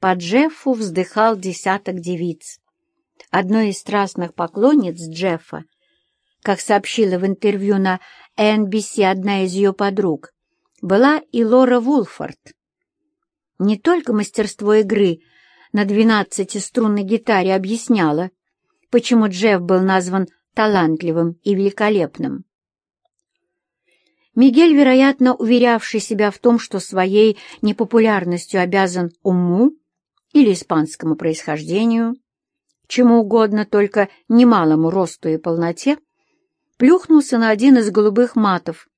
по Джеффу вздыхал десяток девиц. Одной из страстных поклонниц Джеффа, как сообщила в интервью на NBC одна из ее подруг, была и Лора Вулфорд. Не только мастерство игры на двенадцатиструнной гитаре объясняло, почему Джефф был назван талантливым и великолепным. Мигель, вероятно, уверявший себя в том, что своей непопулярностью обязан уму или испанскому происхождению, чему угодно, только немалому росту и полноте, плюхнулся на один из голубых матов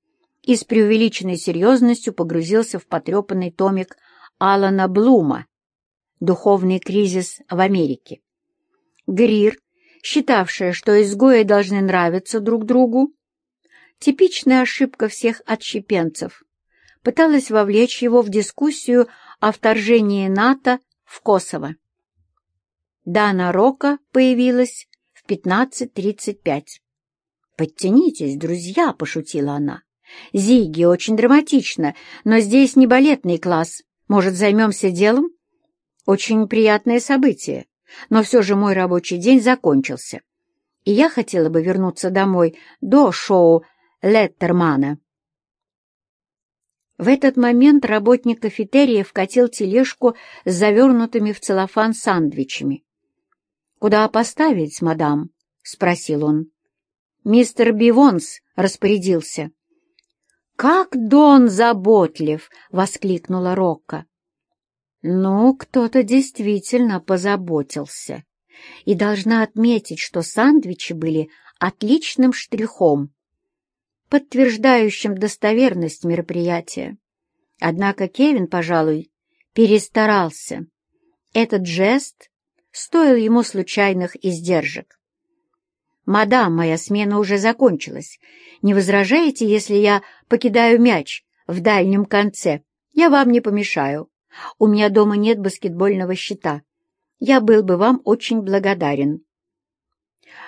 и с преувеличенной серьезностью погрузился в потрепанный томик Алана Блума «Духовный кризис в Америке». Грир, считавшая, что изгои должны нравиться друг другу, типичная ошибка всех отщепенцев, пыталась вовлечь его в дискуссию о вторжении НАТО в Косово. Дана Рока появилась в 15.35. «Подтянитесь, друзья», — пошутила она. «Зиги очень драматично, но здесь не балетный класс. Может, займемся делом?» «Очень приятное событие, но все же мой рабочий день закончился, и я хотела бы вернуться домой до шоу Леттермана. В этот момент работник кафетерия вкатил тележку с завернутыми в целлофан сандвичами. «Куда поставить, мадам?» — спросил он. Мистер Бивонс распорядился. «Как Дон заботлив!» — воскликнула Рокко. «Ну, кто-то действительно позаботился. И должна отметить, что сандвичи были отличным штрихом подтверждающим достоверность мероприятия. Однако Кевин, пожалуй, перестарался. Этот жест стоил ему случайных издержек. «Мадам, моя смена уже закончилась. Не возражаете, если я покидаю мяч в дальнем конце? Я вам не помешаю. У меня дома нет баскетбольного щита. Я был бы вам очень благодарен».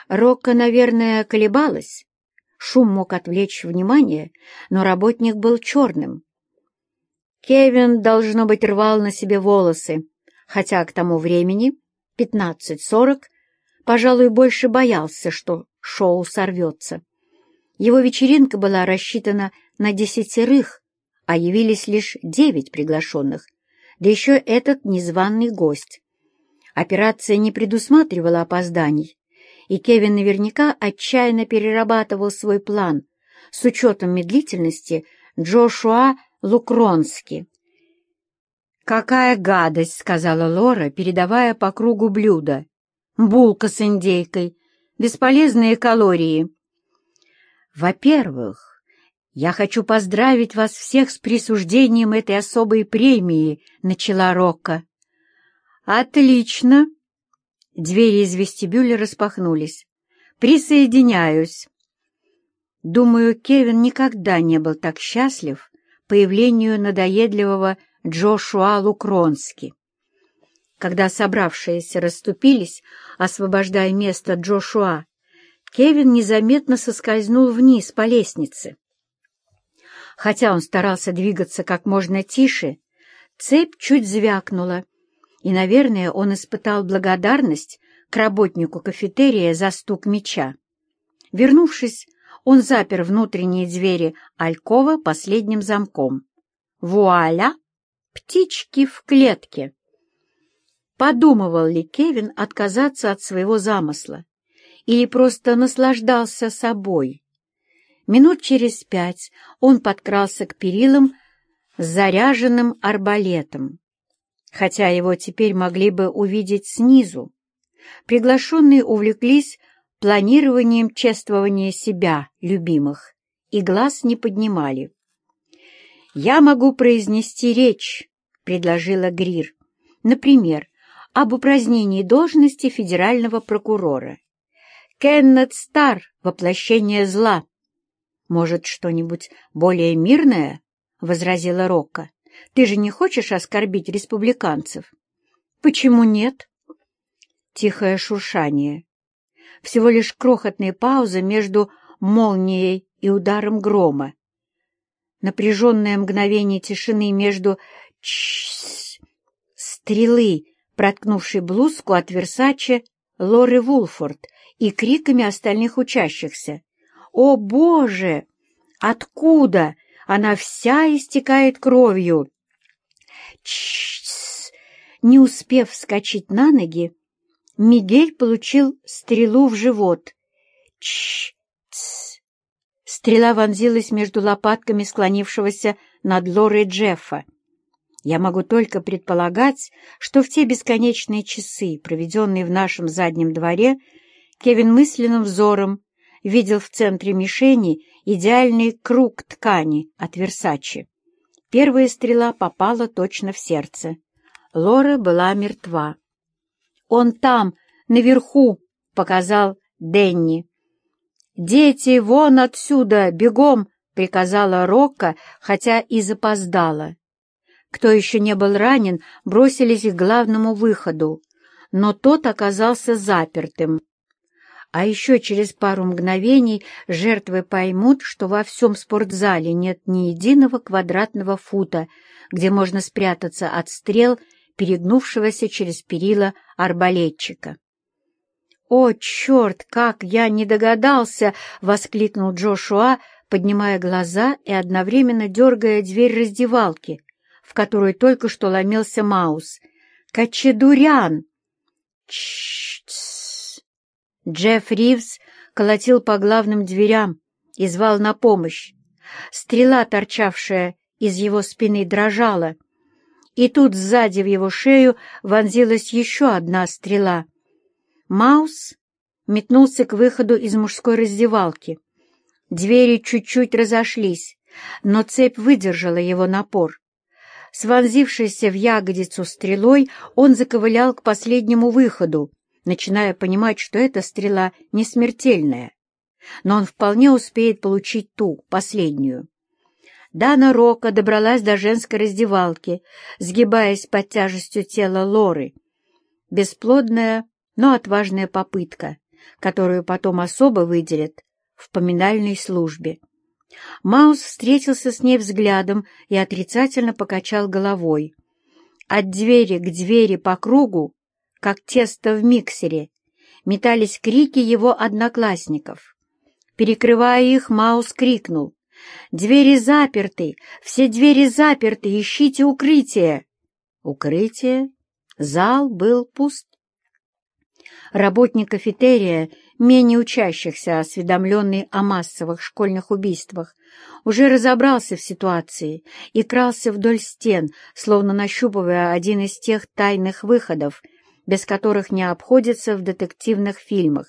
Рокко, наверное, колебалась, Шум мог отвлечь внимание, но работник был черным. Кевин, должно быть, рвал на себе волосы, хотя к тому времени, 15-40, пожалуй, больше боялся, что шоу сорвется. Его вечеринка была рассчитана на десятерых, а явились лишь девять приглашенных, да еще этот незваный гость. Операция не предусматривала опозданий, и Кевин наверняка отчаянно перерабатывал свой план с учетом медлительности Джошуа Лукронски. «Какая гадость!» — сказала Лора, передавая по кругу блюдо. «Булка с индейкой. Бесполезные калории». «Во-первых, я хочу поздравить вас всех с присуждением этой особой премии», — начала Рокко. «Отлично!» Двери из вестибюля распахнулись. «Присоединяюсь!» Думаю, Кевин никогда не был так счастлив появлению надоедливого Джошуа Лукронски. Когда собравшиеся расступились, освобождая место Джошуа, Кевин незаметно соскользнул вниз по лестнице. Хотя он старался двигаться как можно тише, цепь чуть звякнула, и, наверное, он испытал благодарность к работнику кафетерия за стук меча. Вернувшись, он запер внутренние двери Алькова последним замком. Вуаля! Птички в клетке! Подумывал ли Кевин отказаться от своего замысла или просто наслаждался собой? Минут через пять он подкрался к перилам с заряженным арбалетом хотя его теперь могли бы увидеть снизу. Приглашенные увлеклись планированием чествования себя, любимых, и глаз не поднимали. «Я могу произнести речь», — предложила Грир, например, об упразднении должности федерального прокурора. Кеннет Стар — воплощение зла. «Может, что-нибудь более мирное?» — возразила Рокко. Ты же не хочешь оскорбить республиканцев? Почему нет? Тихое шуршание. Всего лишь крохотная пауза между молнией и ударом грома. Напряженное мгновение тишины между «чс» стрелы, проткнувшей блузку от Версаче Лоры Вулфорд и криками остальных учащихся. «О, Боже! Откуда? Она вся истекает кровью!» Чш! Не успев вскочить на ноги, Мигель получил стрелу в живот. Чш! Стрела вонзилась между лопатками склонившегося над Лорой Джеффа. Я могу только предполагать, что в те бесконечные часы, проведенные в нашем заднем дворе, Кевин мысленным взором видел в центре мишени идеальный круг ткани от Версачи. Первая стрела попала точно в сердце. Лора была мертва. «Он там, наверху!» — показал Денни. «Дети, вон отсюда, бегом!» — приказала Рокко, хотя и запоздала. Кто еще не был ранен, бросились к главному выходу, но тот оказался запертым. А еще через пару мгновений жертвы поймут, что во всем спортзале нет ни единого квадратного фута, где можно спрятаться от стрел перегнувшегося через перила арбалетчика. «О, черт, как я не догадался!» — воскликнул Джошуа, поднимая глаза и одновременно дергая дверь раздевалки, в которую только что ломился Маус. «Качедурян!» «Чш-тс!» Джефф Ривз колотил по главным дверям и звал на помощь. Стрела, торчавшая из его спины, дрожала. И тут сзади в его шею вонзилась еще одна стрела. Маус метнулся к выходу из мужской раздевалки. Двери чуть-чуть разошлись, но цепь выдержала его напор. С в ягодицу стрелой он заковылял к последнему выходу, начиная понимать, что эта стрела не смертельная, но он вполне успеет получить ту, последнюю. Дана Рока добралась до женской раздевалки, сгибаясь под тяжестью тела Лоры. Бесплодная, но отважная попытка, которую потом особо выделят в поминальной службе. Маус встретился с ней взглядом и отрицательно покачал головой. От двери к двери по кругу как тесто в миксере, метались крики его одноклассников. Перекрывая их, Маус крикнул. «Двери заперты! Все двери заперты! Ищите укрытие!» Укрытие? Зал был пуст. Работник кафетерия, менее учащихся, осведомленный о массовых школьных убийствах, уже разобрался в ситуации и крался вдоль стен, словно нащупывая один из тех тайных выходов, без которых не обходится в детективных фильмах.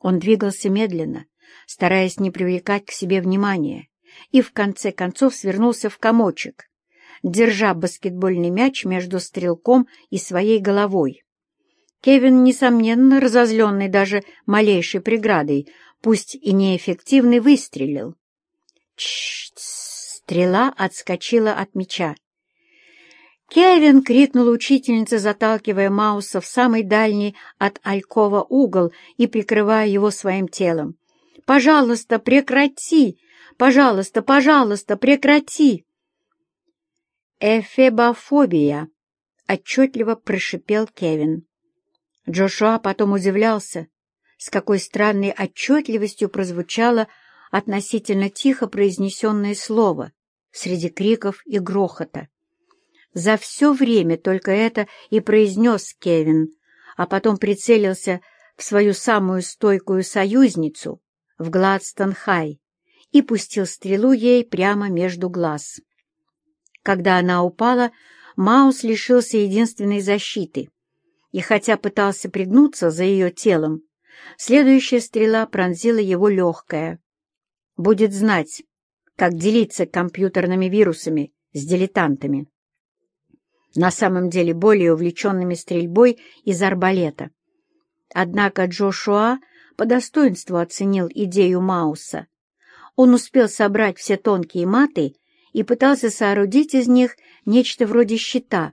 Он двигался медленно, стараясь не привлекать к себе внимания, и в конце концов свернулся в комочек, держа баскетбольный мяч между стрелком и своей головой. Кевин, несомненно, разозленный даже малейшей преградой, пусть и неэффективный, выстрелил. Чш! Стрела отскочила от мяча. «Кевин!» — крикнула учительница, заталкивая Мауса в самый дальний от Алькова угол и прикрывая его своим телом. «Пожалуйста, прекрати! Пожалуйста, пожалуйста, прекрати!» «Эфебофобия!» — отчетливо прошипел Кевин. Джошуа потом удивлялся, с какой странной отчетливостью прозвучало относительно тихо произнесенное слово среди криков и грохота. За все время только это и произнес Кевин, а потом прицелился в свою самую стойкую союзницу, в Гладстон-Хай, и пустил стрелу ей прямо между глаз. Когда она упала, Маус лишился единственной защиты, и хотя пытался пригнуться за ее телом, следующая стрела пронзила его легкое. Будет знать, как делиться компьютерными вирусами с дилетантами на самом деле более увлеченными стрельбой из арбалета. Однако Джошуа по достоинству оценил идею Мауса. Он успел собрать все тонкие маты и пытался соорудить из них нечто вроде щита.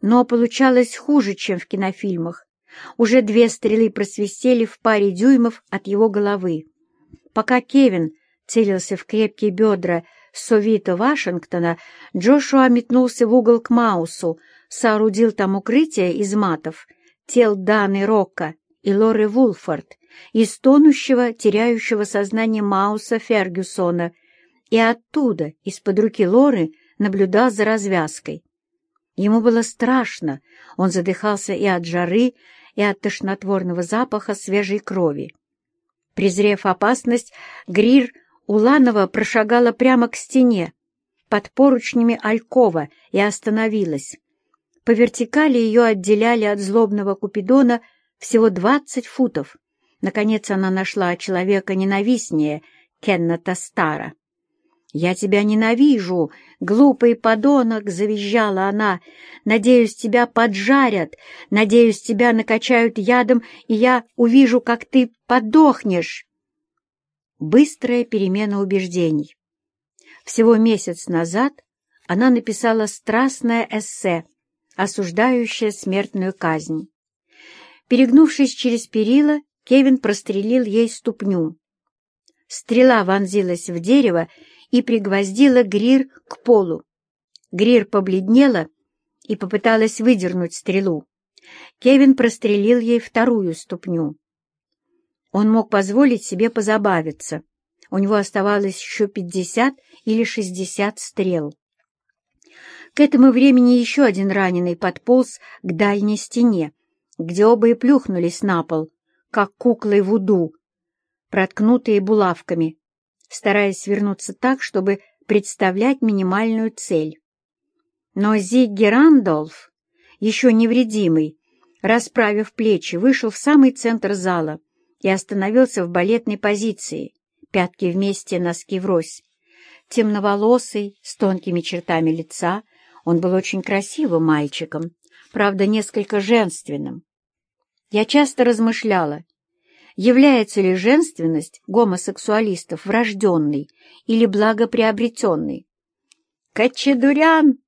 Но получалось хуже, чем в кинофильмах. Уже две стрелы просвистели в паре дюймов от его головы. Пока Кевин целился в крепкие бедра Совита Вашингтона, Джошуа метнулся в угол к Маусу, соорудил там укрытие из матов, тел Даны Рокка и Лоры Вулфорд, из тонущего, теряющего сознание Мауса Фергюсона, и оттуда, из-под руки Лоры, наблюдал за развязкой. Ему было страшно, он задыхался и от жары, и от тошнотворного запаха свежей крови. Презрев опасность, Грир Уланова прошагала прямо к стене, под поручнями Алькова, и остановилась. По вертикали ее отделяли от злобного Купидона всего двадцать футов. Наконец она нашла человека ненавистнее Кеннета Стара. «Я тебя ненавижу, глупый подонок!» — завизжала она. «Надеюсь, тебя поджарят, надеюсь, тебя накачают ядом, и я увижу, как ты подохнешь!» Быстрая перемена убеждений. Всего месяц назад она написала страстное эссе, осуждающее смертную казнь. Перегнувшись через перила, Кевин прострелил ей ступню. Стрела вонзилась в дерево и пригвоздила Грир к полу. Грир побледнела и попыталась выдернуть стрелу. Кевин прострелил ей вторую ступню. Он мог позволить себе позабавиться. У него оставалось еще пятьдесят или шестьдесят стрел. К этому времени еще один раненый подполз к дальней стене, где оба и плюхнулись на пол, как куклы Вуду, проткнутые булавками, стараясь свернуться так, чтобы представлять минимальную цель. Но Зигги Рандолф, еще невредимый, расправив плечи, вышел в самый центр зала и остановился в балетной позиции, пятки вместе, носки врозь. Темноволосый, с тонкими чертами лица, он был очень красивым мальчиком, правда, несколько женственным. Я часто размышляла, является ли женственность гомосексуалистов врожденной или благоприобретенной. «Качедурян!»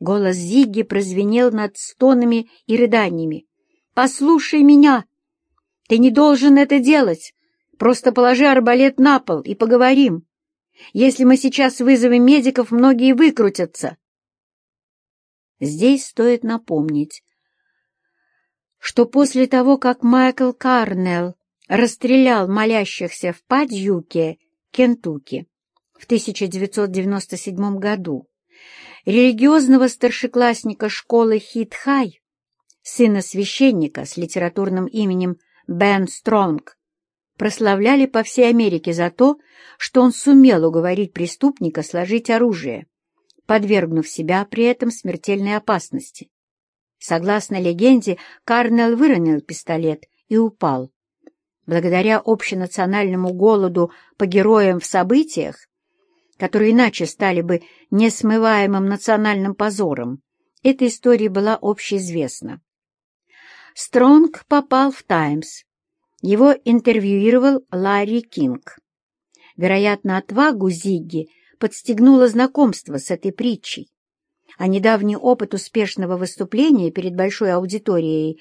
Голос Зигги прозвенел над стонами и рыданиями. «Послушай меня! Ты не должен это делать! Просто положи арбалет на пол и поговорим. Если мы сейчас вызовем медиков, многие выкрутятся». Здесь стоит напомнить, что после того, как Майкл Карнелл расстрелял молящихся в Падьюке, Кентукки, в 1997 году, религиозного старшеклассника школы Хит-Хай, сына священника с литературным именем Бен Стронг, прославляли по всей Америке за то, что он сумел уговорить преступника сложить оружие, подвергнув себя при этом смертельной опасности. Согласно легенде, Карнелл выронил пистолет и упал. Благодаря общенациональному голоду по героям в событиях, которые иначе стали бы несмываемым национальным позором, эта история была общеизвестна. Стронг попал в «Таймс». Его интервьюировал Ларри Кинг. Вероятно, отвагу Зигги подстегнуло знакомство с этой притчей а недавний опыт успешного выступления перед большой аудиторией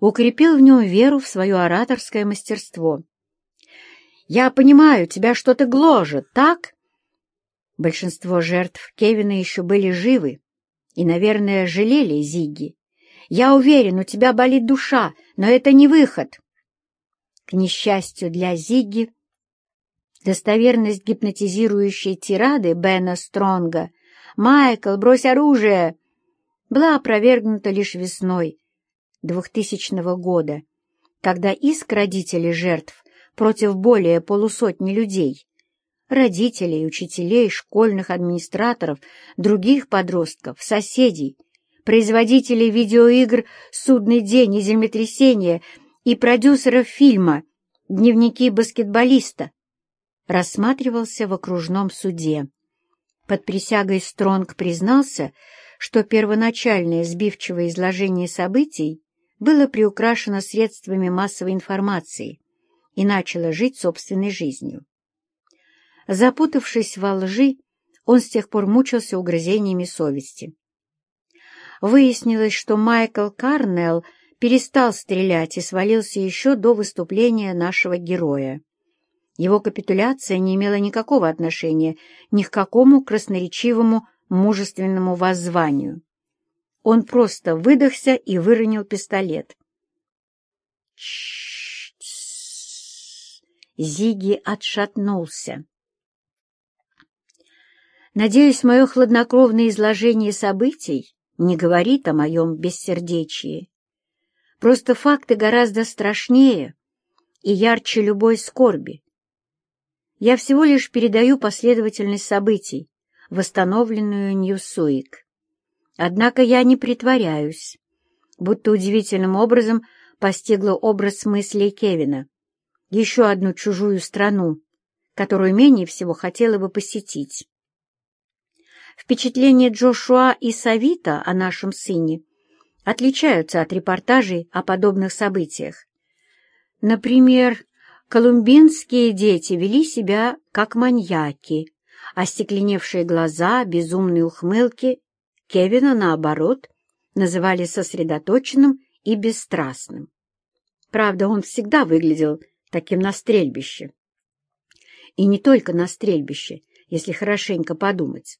укрепил в нем веру в свое ораторское мастерство. «Я понимаю, тебя что-то гложет, так?» Большинство жертв Кевина еще были живы и, наверное, жалели Зигги. «Я уверен, у тебя болит душа, но это не выход». К несчастью для Зигги, достоверность гипнотизирующей тирады Бена Стронга «Майкл, брось оружие!» была опровергнута лишь весной 2000 года, когда иск родителей жертв против более полусотни людей, родителей, учителей, школьных администраторов, других подростков, соседей, производителей видеоигр «Судный день» и «Землетрясение» и продюсеров фильма «Дневники баскетболиста» рассматривался в окружном суде. Под присягой Стронг признался, что первоначальное сбивчивое изложение событий было приукрашено средствами массовой информации и начало жить собственной жизнью. Запутавшись во лжи, он с тех пор мучился угрызениями совести. Выяснилось, что Майкл Карнелл перестал стрелять и свалился еще до выступления нашего героя. Его капитуляция не имела никакого отношения ни к какому красноречивому мужественному воззванию. Он просто выдохся и выронил пистолет. Зиги отшатнулся. Надеюсь, мое хладнокровное изложение событий не говорит о моем бессердечии. Просто факты гораздо страшнее и ярче любой скорби. Я всего лишь передаю последовательность событий, восстановленную Ньюсуик. Однако я не притворяюсь, будто удивительным образом постигла образ мыслей Кевина, еще одну чужую страну, которую менее всего хотела бы посетить. Впечатления Джошуа и Савита о нашем сыне отличаются от репортажей о подобных событиях. Например, колумбинские дети вели себя как маньяки, остекленевшие глаза, безумные ухмылки. Кевина, наоборот, называли сосредоточенным и бесстрастным. Правда, он всегда выглядел таким на стрельбище. И не только на стрельбище, если хорошенько подумать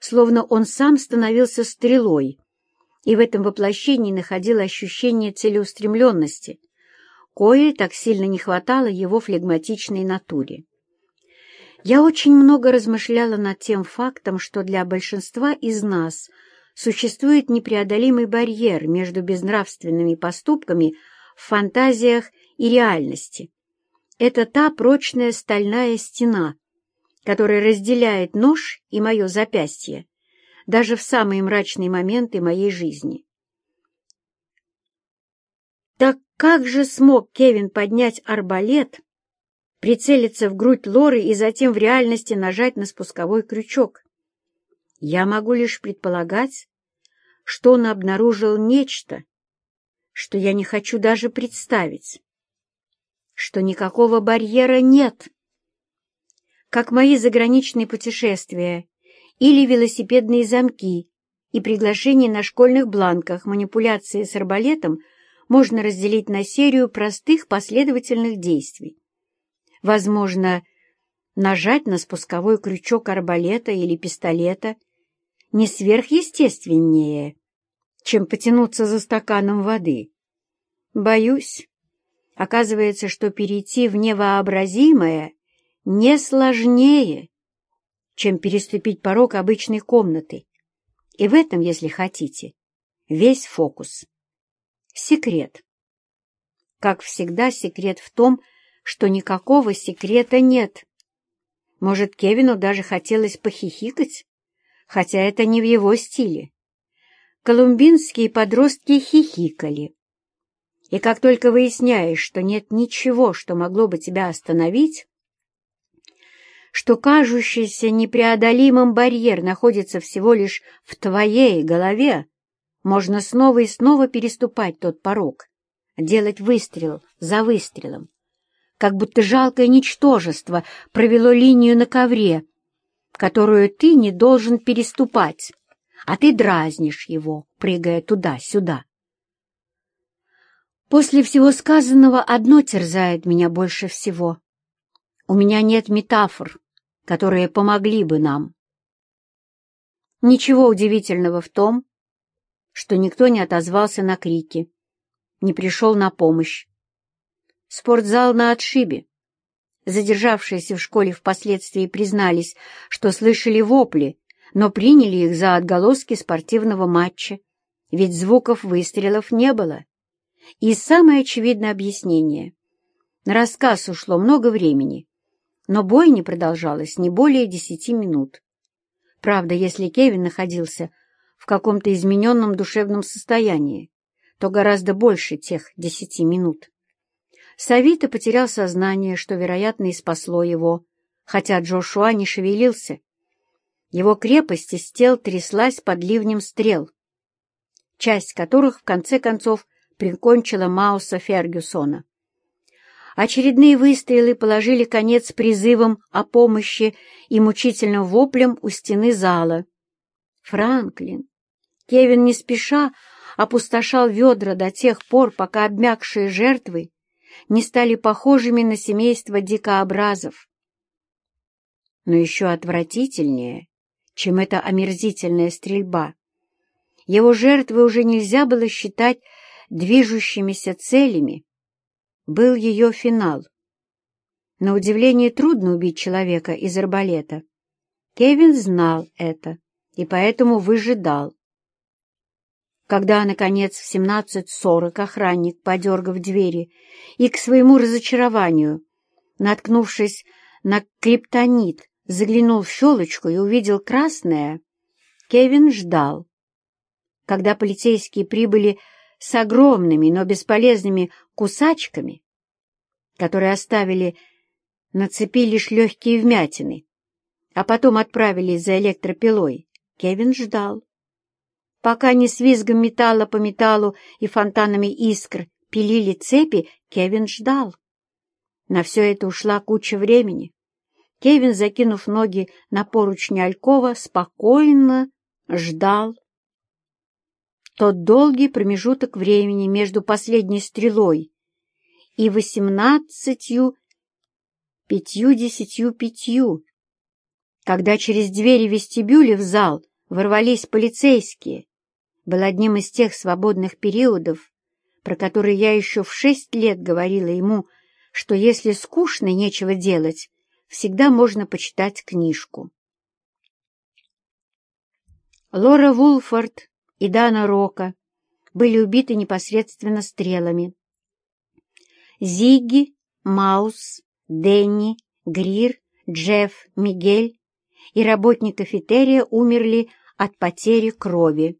словно он сам становился стрелой, и в этом воплощении находил ощущение целеустремленности, кое так сильно не хватало его флегматичной натуре. Я очень много размышляла над тем фактом, что для большинства из нас существует непреодолимый барьер между безнравственными поступками в фантазиях и реальности. Это та прочная стальная стена, который разделяет нож и мое запястье, даже в самые мрачные моменты моей жизни. Так как же смог Кевин поднять арбалет, прицелиться в грудь Лоры и затем в реальности нажать на спусковой крючок? Я могу лишь предполагать, что он обнаружил нечто, что я не хочу даже представить, что никакого барьера нет как мои заграничные путешествия или велосипедные замки и приглашения на школьных бланках манипуляции с арбалетом можно разделить на серию простых последовательных действий. Возможно, нажать на спусковой крючок арбалета или пистолета не сверхъестественнее, чем потянуться за стаканом воды. Боюсь, оказывается, что перейти в невообразимое не сложнее, чем переступить порог обычной комнаты. И в этом, если хотите, весь фокус. Секрет. Как всегда, секрет в том, что никакого секрета нет. Может, Кевину даже хотелось похихикать, хотя это не в его стиле. Колумбинские подростки хихикали. И как только выясняешь, что нет ничего, что могло бы тебя остановить, что кажущийся непреодолимым барьер находится всего лишь в твоей голове, можно снова и снова переступать тот порог, делать выстрел за выстрелом, как будто жалкое ничтожество провело линию на ковре, которую ты не должен переступать, а ты дразнишь его, прыгая туда-сюда. После всего сказанного одно терзает меня больше всего. У меня нет метафор, которые помогли бы нам. Ничего удивительного в том, что никто не отозвался на крики, не пришел на помощь. Спортзал на отшибе. Задержавшиеся в школе впоследствии признались, что слышали вопли, но приняли их за отголоски спортивного матча, ведь звуков выстрелов не было. И самое очевидное объяснение. На рассказ ушло много времени, но бой не продолжалась не более десяти минут. Правда, если Кевин находился в каком-то измененном душевном состоянии, то гораздо больше тех десяти минут. Савита потерял сознание, что, вероятно, и спасло его, хотя Джошуа не шевелился. Его крепость из тел тряслась под ливнем стрел, часть которых, в конце концов, прикончила Мауса Фергюсона. Очередные выстрелы положили конец призывам о помощи и мучительным воплям у стены зала. Франклин. Кевин не спеша опустошал ведра до тех пор, пока обмякшие жертвы не стали похожими на семейство дикообразов. Но еще отвратительнее, чем эта омерзительная стрельба, Его жертвы уже нельзя было считать движущимися целями. Был ее финал. На удивление трудно убить человека из арбалета. Кевин знал это и поэтому выжидал. Когда, наконец, в 17.40 охранник, подергав двери и, к своему разочарованию, наткнувшись на криптонит, заглянул в щелочку и увидел красное, Кевин ждал. Когда полицейские прибыли с огромными, но бесполезными кусачками, которые оставили на цепи лишь легкие вмятины, а потом отправились за электропилой, Кевин ждал. Пока не с визгом металла по металлу и фонтанами искр пилили цепи, Кевин ждал. На все это ушла куча времени. Кевин, закинув ноги на поручни Алькова, спокойно ждал. Тот долгий промежуток времени между последней стрелой и восемнадцатью пятью-десятью пятью, когда через двери вестибюля в зал ворвались полицейские, был одним из тех свободных периодов, про которые я еще в шесть лет говорила ему, что если скучно и нечего делать, всегда можно почитать книжку. Лора Вулфорд и Дана Рока были убиты непосредственно стрелами. Зигги, Маус, Дэнни, Грир, Джефф, Мигель и работник кафетерия умерли от потери крови.